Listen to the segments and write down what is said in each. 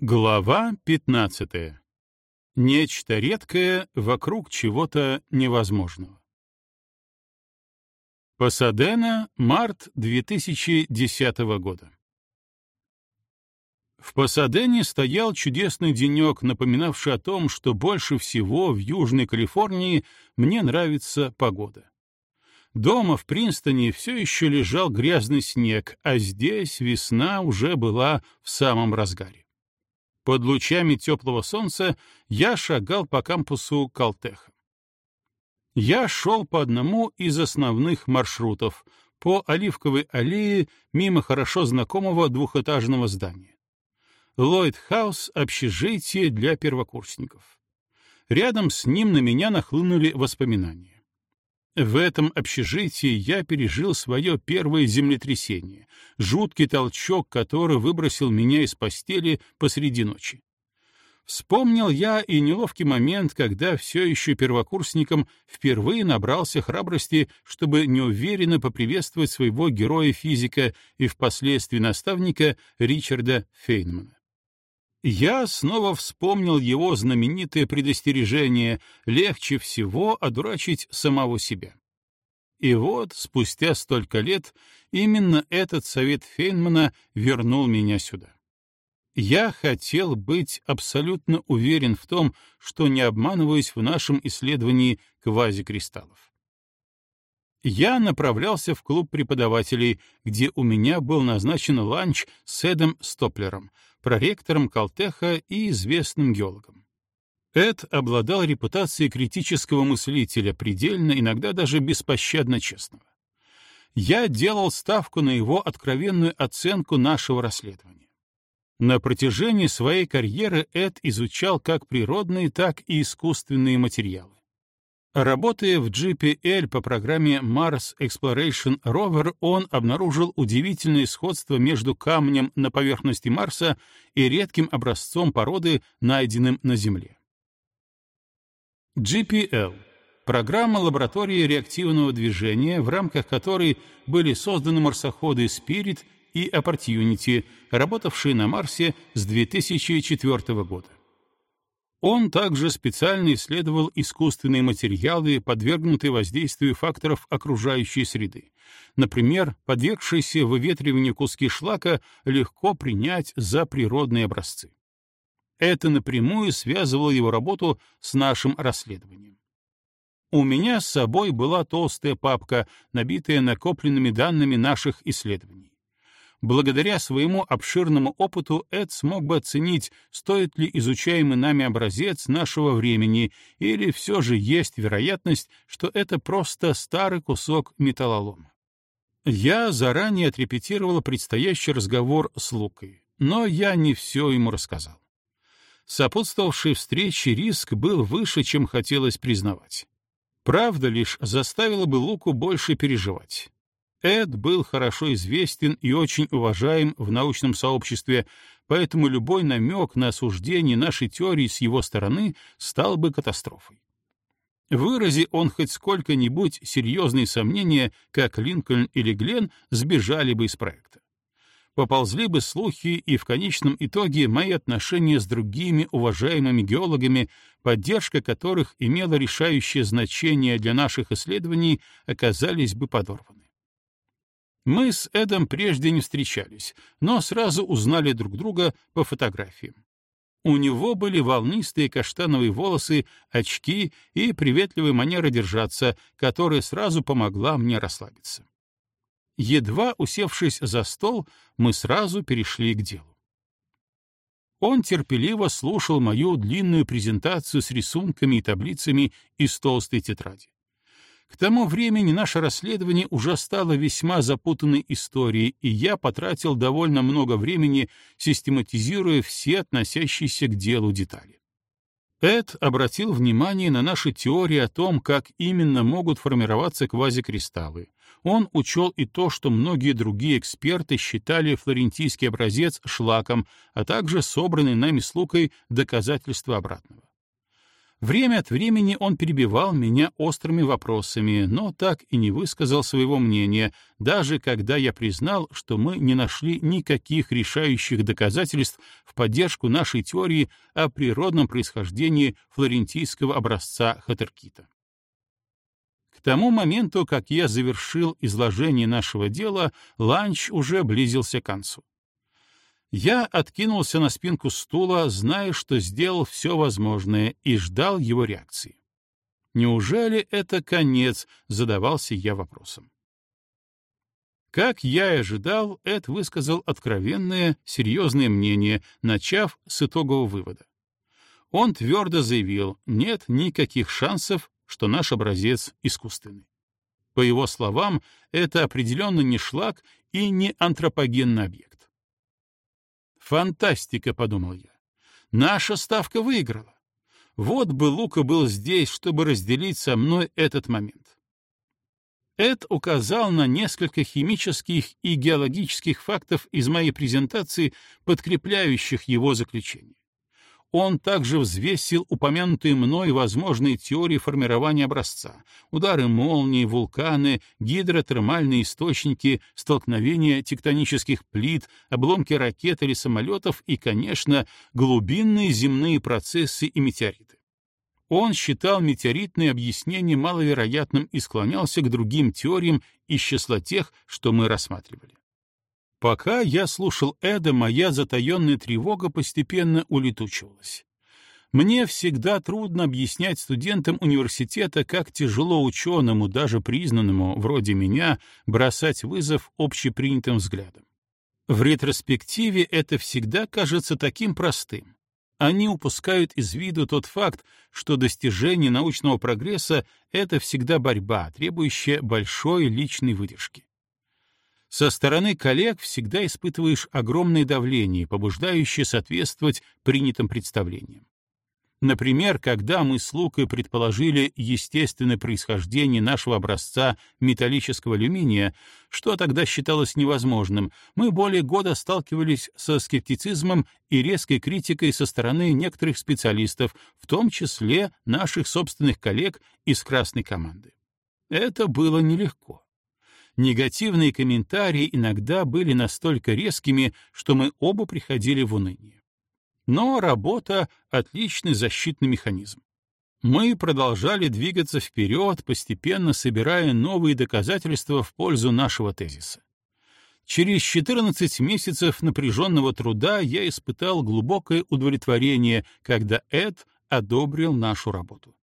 Глава 15. Нечто редкое вокруг чего-то невозможного. Пасадена, март 2010 года. В Пасадене стоял чудесный денек, напоминавший о том, что больше всего в Южной Калифорнии мне нравится погода. Дома в Принстоне все еще лежал грязный снег, а здесь весна уже была в самом разгаре. Под лучами теплого солнца я шагал по кампусу Калтеха. Я шел по одному из основных маршрутов, по Оливковой аллее мимо хорошо знакомого двухэтажного здания. Ллойд Хаус — общежитие для первокурсников. Рядом с ним на меня нахлынули воспоминания. В этом общежитии я пережил свое первое землетрясение, жуткий толчок, который выбросил меня из постели посреди ночи. Вспомнил я и неловкий момент, когда все еще первокурсником впервые набрался храбрости, чтобы неуверенно поприветствовать своего героя-физика и впоследствии наставника Ричарда Фейнмана. Я снова вспомнил его знаменитое предостережение «легче всего одурачить самого себя». И вот, спустя столько лет, именно этот совет Фейнмана вернул меня сюда. Я хотел быть абсолютно уверен в том, что не обманываюсь в нашем исследовании квазикристаллов. Я направлялся в клуб преподавателей, где у меня был назначен ланч с Эдом Стоплером, проректором Калтеха и известным геологом. Эд обладал репутацией критического мыслителя, предельно, иногда даже беспощадно честного. Я делал ставку на его откровенную оценку нашего расследования. На протяжении своей карьеры Эд изучал как природные, так и искусственные материалы. Работая в GPL по программе Mars Exploration Rover, он обнаружил удивительное сходство между камнем на поверхности Марса и редким образцом породы, найденным на Земле. GPL — программа лаборатории реактивного движения, в рамках которой были созданы марсоходы Spirit и Opportunity, работавшие на Марсе с 2004 года. Он также специально исследовал искусственные материалы, подвергнутые воздействию факторов окружающей среды. Например, подвергшиеся выветриванию куски шлака легко принять за природные образцы. Это напрямую связывало его работу с нашим расследованием. У меня с собой была толстая папка, набитая накопленными данными наших исследований. Благодаря своему обширному опыту Эд смог бы оценить, стоит ли изучаемый нами образец нашего времени, или все же есть вероятность, что это просто старый кусок металлолома. Я заранее отрепетировал предстоящий разговор с Лукой, но я не все ему рассказал. Сопутствовавший встрече риск был выше, чем хотелось признавать. Правда лишь заставила бы Луку больше переживать. Эд был хорошо известен и очень уважаем в научном сообществе, поэтому любой намек на осуждение нашей теории с его стороны стал бы катастрофой. Вырази он хоть сколько-нибудь серьезные сомнения, как Линкольн или Глен сбежали бы из проекта. Поползли бы слухи, и в конечном итоге мои отношения с другими уважаемыми геологами, поддержка которых имела решающее значение для наших исследований, оказались бы подорваны. Мы с Эдом прежде не встречались, но сразу узнали друг друга по фотографиям. У него были волнистые каштановые волосы, очки и приветливая манера держаться, которая сразу помогла мне расслабиться. Едва усевшись за стол, мы сразу перешли к делу. Он терпеливо слушал мою длинную презентацию с рисунками и таблицами из толстой тетради. К тому времени наше расследование уже стало весьма запутанной историей, и я потратил довольно много времени, систематизируя все относящиеся к делу детали. Эд обратил внимание на наши теории о том, как именно могут формироваться квазикристаллы. Он учел и то, что многие другие эксперты считали флорентийский образец шлаком, а также собранные нами с Лукой доказательства обратного. Время от времени он перебивал меня острыми вопросами, но так и не высказал своего мнения, даже когда я признал, что мы не нашли никаких решающих доказательств в поддержку нашей теории о природном происхождении флорентийского образца Хатеркита. К тому моменту, как я завершил изложение нашего дела, ланч уже близился к концу. Я откинулся на спинку стула, зная, что сделал все возможное, и ждал его реакции. Неужели это конец, задавался я вопросом. Как я и ожидал, Эд высказал откровенное, серьезное мнение, начав с итогового вывода. Он твердо заявил, нет никаких шансов, что наш образец искусственный. По его словам, это определенно не шлак и не антропогенный объект. Фантастика, подумал я. Наша ставка выиграла. Вот бы Лука был здесь, чтобы разделить со мной этот момент. Эд указал на несколько химических и геологических фактов из моей презентации, подкрепляющих его заключение он также взвесил упомянутые мной возможные теории формирования образца, удары молнии, вулканы, гидротермальные источники, столкновения тектонических плит, обломки ракет или самолетов и, конечно, глубинные земные процессы и метеориты. Он считал метеоритные объяснения маловероятным и склонялся к другим теориям из числа тех, что мы рассматривали. Пока я слушал Эда, моя затаенная тревога постепенно улетучивалась. Мне всегда трудно объяснять студентам университета, как тяжело ученому, даже признанному, вроде меня, бросать вызов общепринятым взглядам. В ретроспективе это всегда кажется таким простым. Они упускают из виду тот факт, что достижение научного прогресса — это всегда борьба, требующая большой личной выдержки. Со стороны коллег всегда испытываешь огромное давление, побуждающее соответствовать принятым представлениям. Например, когда мы с Лукой предположили естественное происхождение нашего образца металлического алюминия, что тогда считалось невозможным, мы более года сталкивались со скептицизмом и резкой критикой со стороны некоторых специалистов, в том числе наших собственных коллег из красной команды. Это было нелегко негативные комментарии иногда были настолько резкими, что мы оба приходили в уныние. Но работа — отличный защитный механизм. Мы продолжали двигаться вперед, постепенно собирая новые доказательства в пользу нашего тезиса. Через 14 месяцев напряженного труда я испытал глубокое удовлетворение, когда Эд одобрил нашу работу.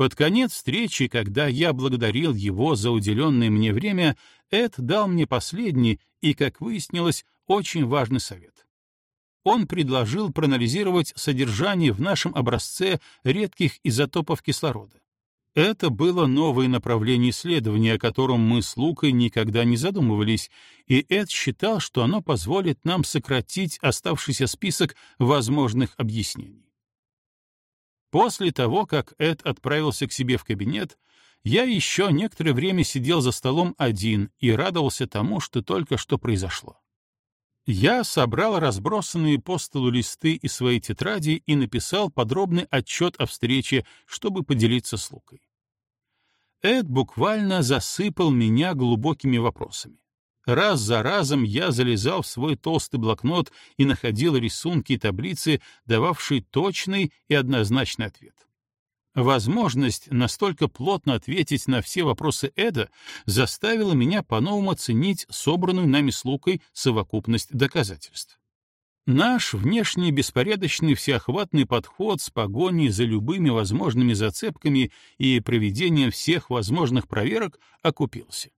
Под конец встречи, когда я благодарил его за уделенное мне время, Эд дал мне последний и, как выяснилось, очень важный совет. Он предложил проанализировать содержание в нашем образце редких изотопов кислорода. Это было новое направление исследования, о котором мы с Лукой никогда не задумывались, и Эд считал, что оно позволит нам сократить оставшийся список возможных объяснений. После того, как Эд отправился к себе в кабинет, я еще некоторое время сидел за столом один и радовался тому, что только что произошло. Я собрал разбросанные по столу листы из своей тетради и написал подробный отчет о встрече, чтобы поделиться с Лукой. Эд буквально засыпал меня глубокими вопросами. Раз за разом я залезал в свой толстый блокнот и находил рисунки и таблицы, дававшие точный и однозначный ответ. Возможность настолько плотно ответить на все вопросы Эда заставила меня по-новому оценить собранную нами с Лукой совокупность доказательств. Наш внешне беспорядочный всеохватный подход с погоней за любыми возможными зацепками и проведением всех возможных проверок окупился.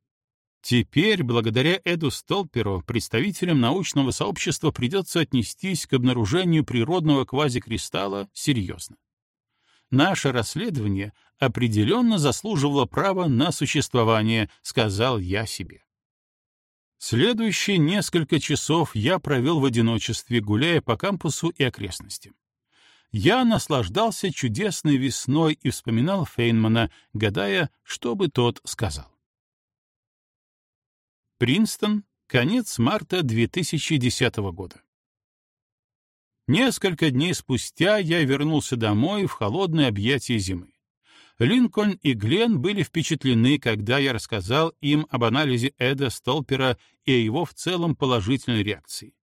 Теперь, благодаря Эду Столперу, представителям научного сообщества придется отнестись к обнаружению природного квазикристалла серьезно. Наше расследование определенно заслуживало права на существование, сказал я себе. Следующие несколько часов я провел в одиночестве, гуляя по кампусу и окрестностям. Я наслаждался чудесной весной и вспоминал Фейнмана, гадая, что бы тот сказал. Принстон, конец марта 2010 года. Несколько дней спустя я вернулся домой в холодное объятие зимы. Линкольн и Глен были впечатлены, когда я рассказал им об анализе Эда Столпера и о его в целом положительной реакции.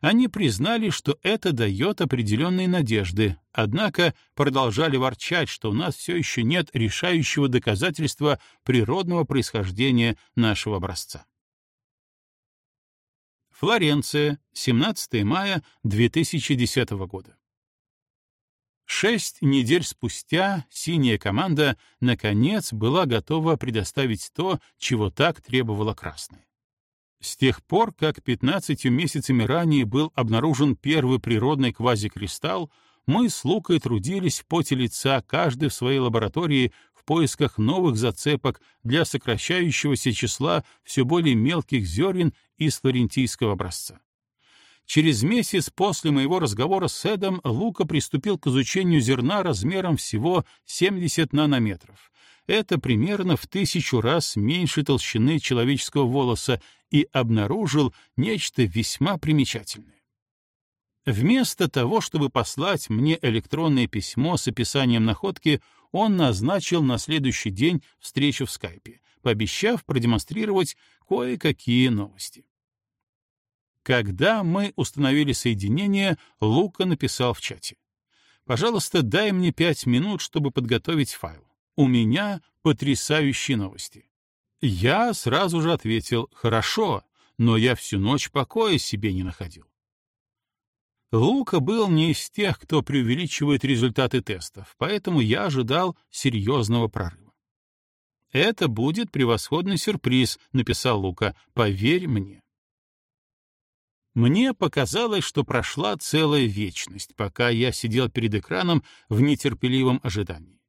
Они признали, что это дает определенные надежды, однако продолжали ворчать, что у нас все еще нет решающего доказательства природного происхождения нашего образца. Флоренция, 17 мая 2010 года. Шесть недель спустя синяя команда наконец была готова предоставить то, чего так требовала красная. С тех пор, как 15 месяцами ранее был обнаружен первый природный квазикристалл, мы с Лукой трудились в поте лица, каждый в своей лаборатории, поисках новых зацепок для сокращающегося числа все более мелких зерен из флорентийского образца. Через месяц после моего разговора с Эдом Лука приступил к изучению зерна размером всего 70 нанометров. Это примерно в тысячу раз меньше толщины человеческого волоса и обнаружил нечто весьма примечательное. Вместо того, чтобы послать мне электронное письмо с описанием находки, он назначил на следующий день встречу в скайпе, пообещав продемонстрировать кое-какие новости. Когда мы установили соединение, Лука написал в чате. «Пожалуйста, дай мне пять минут, чтобы подготовить файл. У меня потрясающие новости». Я сразу же ответил «Хорошо, но я всю ночь покоя себе не находил». Лука был не из тех, кто преувеличивает результаты тестов, поэтому я ожидал серьезного прорыва. «Это будет превосходный сюрприз», — написал Лука, — «поверь мне». Мне показалось, что прошла целая вечность, пока я сидел перед экраном в нетерпеливом ожидании.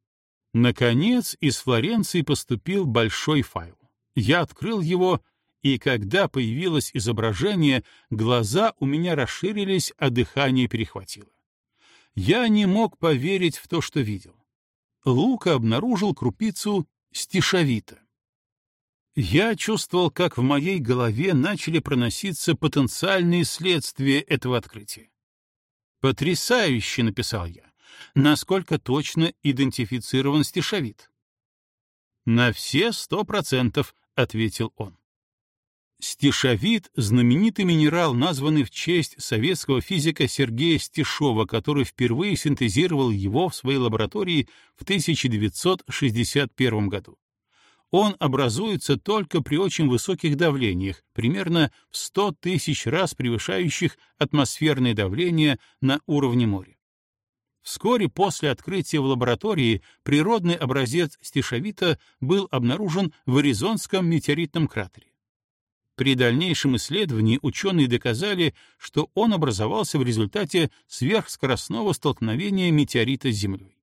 Наконец, из Флоренции поступил большой файл. Я открыл его, и когда появилось изображение, глаза у меня расширились, а дыхание перехватило. Я не мог поверить в то, что видел. Лука обнаружил крупицу стишовита. Я чувствовал, как в моей голове начали проноситься потенциальные следствия этого открытия. «Потрясающе!» — написал я. «Насколько точно идентифицирован стишовит?» «На все сто процентов», — ответил он. Стишовит — знаменитый минерал, названный в честь советского физика Сергея Стишова, который впервые синтезировал его в своей лаборатории в 1961 году он образуется только при очень высоких давлениях, примерно в 100 тысяч раз превышающих атмосферное давление на уровне моря. Вскоре после открытия в лаборатории природный образец стишовита был обнаружен в Аризонском метеоритном кратере. При дальнейшем исследовании ученые доказали, что он образовался в результате сверхскоростного столкновения метеорита с Землей.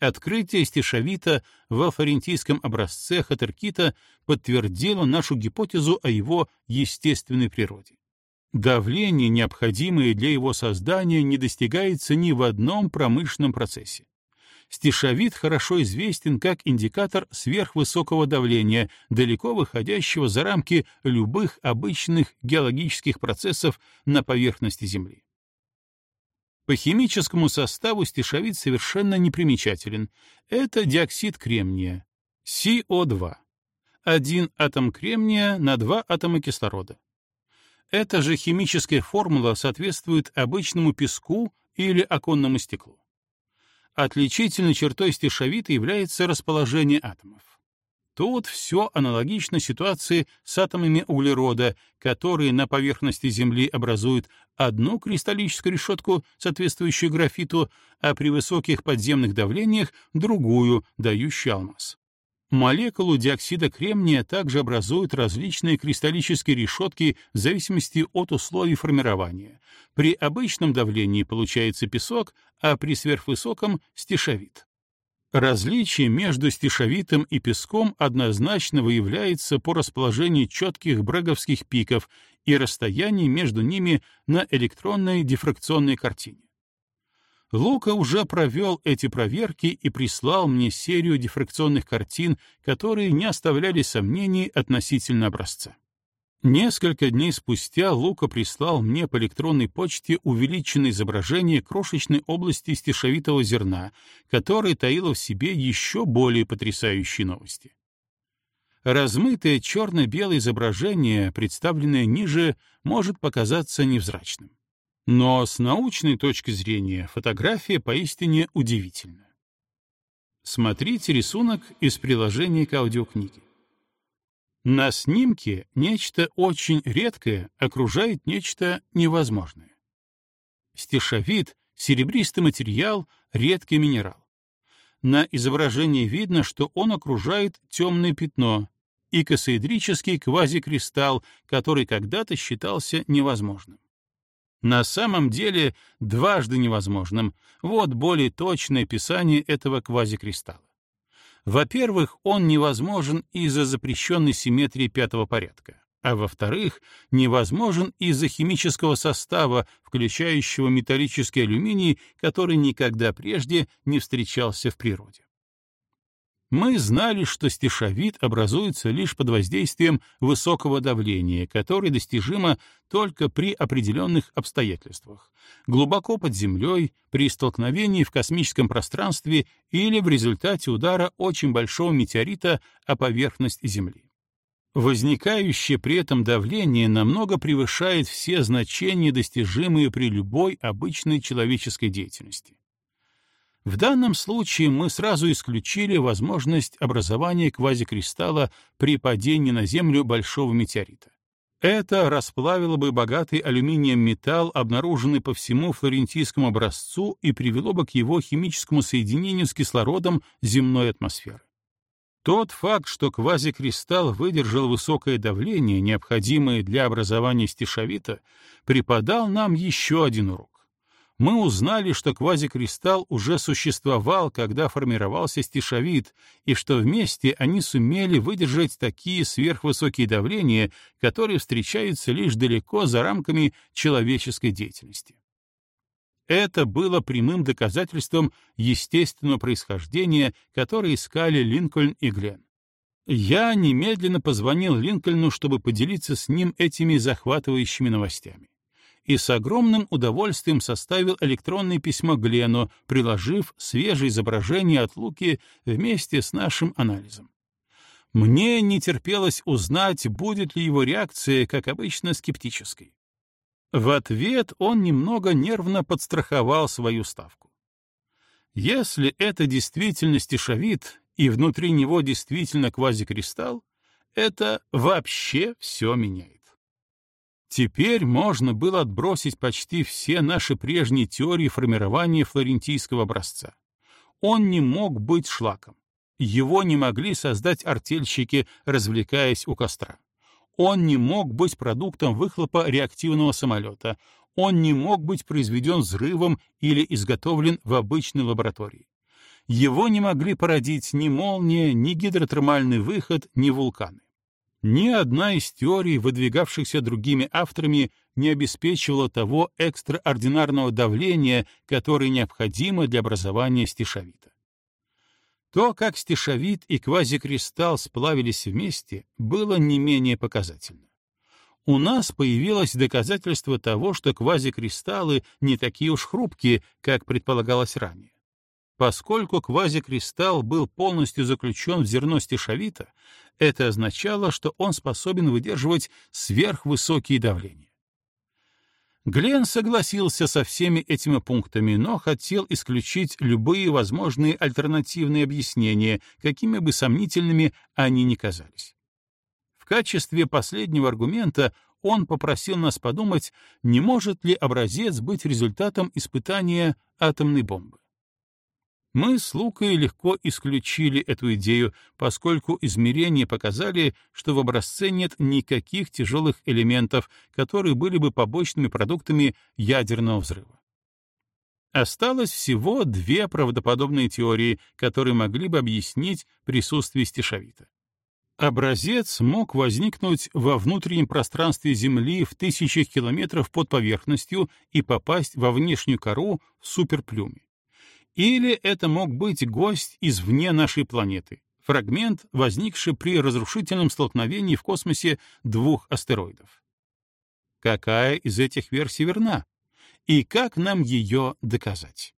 Открытие стишовита во флорентийском образце хатеркита подтвердило нашу гипотезу о его естественной природе. Давление, необходимое для его создания, не достигается ни в одном промышленном процессе. Стишовит хорошо известен как индикатор сверхвысокого давления, далеко выходящего за рамки любых обычных геологических процессов на поверхности Земли. По химическому составу стишовит совершенно непримечателен. Это диоксид кремния, СО2. Один атом кремния на два атома кислорода. Эта же химическая формула соответствует обычному песку или оконному стеклу. Отличительной чертой стишовита является расположение атомов. Тут все аналогично ситуации с атомами углерода, которые на поверхности Земли образуют одну кристаллическую решетку, соответствующую графиту, а при высоких подземных давлениях — другую, дающую алмаз. Молекулу диоксида кремния также образуют различные кристаллические решетки в зависимости от условий формирования. При обычном давлении получается песок, а при сверхвысоком — стишовит. Различие между стишовитом и песком однозначно выявляется по расположению четких бреговских пиков и расстоянии между ними на электронной дифракционной картине. Лука уже провел эти проверки и прислал мне серию дифракционных картин, которые не оставляли сомнений относительно образца. Несколько дней спустя Лука прислал мне по электронной почте увеличенное изображение крошечной области стешовитого зерна, которое таило в себе еще более потрясающие новости. Размытое черно-белое изображение, представленное ниже, может показаться невзрачным. Но с научной точки зрения фотография поистине удивительна. Смотрите рисунок из приложения к аудиокниге. На снимке нечто очень редкое окружает нечто невозможное. Стешовид — серебристый материал, редкий минерал. На изображении видно, что он окружает темное пятно, икосоэдрический квазикристалл, который когда-то считался невозможным. На самом деле дважды невозможным. Вот более точное описание этого квазикристалла. Во-первых, он невозможен из-за запрещенной симметрии пятого порядка, а во-вторых, невозможен из-за химического состава, включающего металлический алюминий, который никогда прежде не встречался в природе. Мы знали, что стешовид образуется лишь под воздействием высокого давления, которое достижимо только при определенных обстоятельствах, глубоко под землей, при столкновении в космическом пространстве или в результате удара очень большого метеорита о поверхность Земли. Возникающее при этом давление намного превышает все значения, достижимые при любой обычной человеческой деятельности. В данном случае мы сразу исключили возможность образования квазикристалла при падении на Землю большого метеорита. Это расплавило бы богатый алюминием металл, обнаруженный по всему флорентийскому образцу, и привело бы к его химическому соединению с кислородом земной атмосферы. Тот факт, что квазикристалл выдержал высокое давление, необходимое для образования стешовита, преподал нам еще один урок мы узнали, что квазикристалл уже существовал, когда формировался стишовид, и что вместе они сумели выдержать такие сверхвысокие давления, которые встречаются лишь далеко за рамками человеческой деятельности. Это было прямым доказательством естественного происхождения, которое искали Линкольн и Гленн. Я немедленно позвонил Линкольну, чтобы поделиться с ним этими захватывающими новостями и с огромным удовольствием составил электронное письмо Глену, приложив свежее изображение от Луки вместе с нашим анализом. Мне не терпелось узнать, будет ли его реакция, как обычно, скептической. В ответ он немного нервно подстраховал свою ставку. Если это действительно стишовит, и внутри него действительно квазикристалл, это вообще все меняет. Теперь можно было отбросить почти все наши прежние теории формирования флорентийского образца. Он не мог быть шлаком. Его не могли создать артельщики, развлекаясь у костра. Он не мог быть продуктом выхлопа реактивного самолета. Он не мог быть произведен взрывом или изготовлен в обычной лаборатории. Его не могли породить ни молния, ни гидротермальный выход, ни вулканы. Ни одна из теорий, выдвигавшихся другими авторами, не обеспечивала того экстраординарного давления, которое необходимо для образования стишовита. То, как стишовит и квазикристалл сплавились вместе, было не менее показательно. У нас появилось доказательство того, что квазикристаллы не такие уж хрупкие, как предполагалось ранее. Поскольку квазикристалл был полностью заключен в зерно стешовита, это означало, что он способен выдерживать сверхвысокие давления. Глен согласился со всеми этими пунктами, но хотел исключить любые возможные альтернативные объяснения, какими бы сомнительными они ни казались. В качестве последнего аргумента он попросил нас подумать, не может ли образец быть результатом испытания атомной бомбы. Мы с Лукой легко исключили эту идею, поскольку измерения показали, что в образце нет никаких тяжелых элементов, которые были бы побочными продуктами ядерного взрыва. Осталось всего две правдоподобные теории, которые могли бы объяснить присутствие стешовита. Образец мог возникнуть во внутреннем пространстве Земли в тысячах километров под поверхностью и попасть во внешнюю кору в суперплюме. Или это мог быть гость извне нашей планеты, фрагмент, возникший при разрушительном столкновении в космосе двух астероидов. Какая из этих версий верна? И как нам ее доказать?